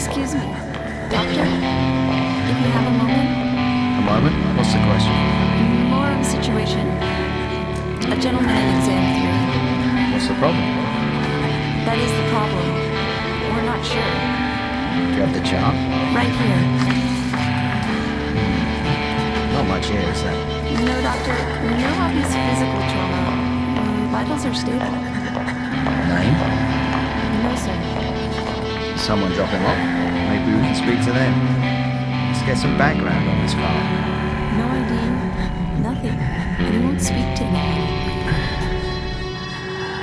Excuse me. Doctor, if you have a moment? A moment? What's the question? More of a situation. A gentleman in exam theory. What's the problem? That is the problem. We're not sure. Do you have the chart? Right here. Not much here, is that? No, doctor. No obvious physical trauma. Mm, vitals are stable. Someone drop him off. Maybe we can speak to them. Let's get some background on this file. No ID. Nothing. And he won't speak to anyone.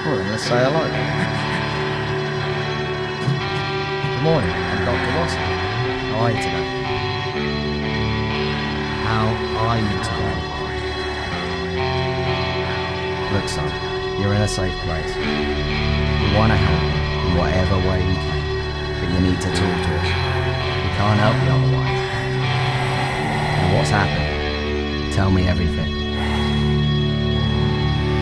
Well, then let's say hello. Good morning, I'm Dr. Watson. How are you today? How are you today? Look, son, you're in a safe place. We want to help you in whatever way we can, you need to talk to us. We can't help you otherwise. And what's happened? Tell me everything.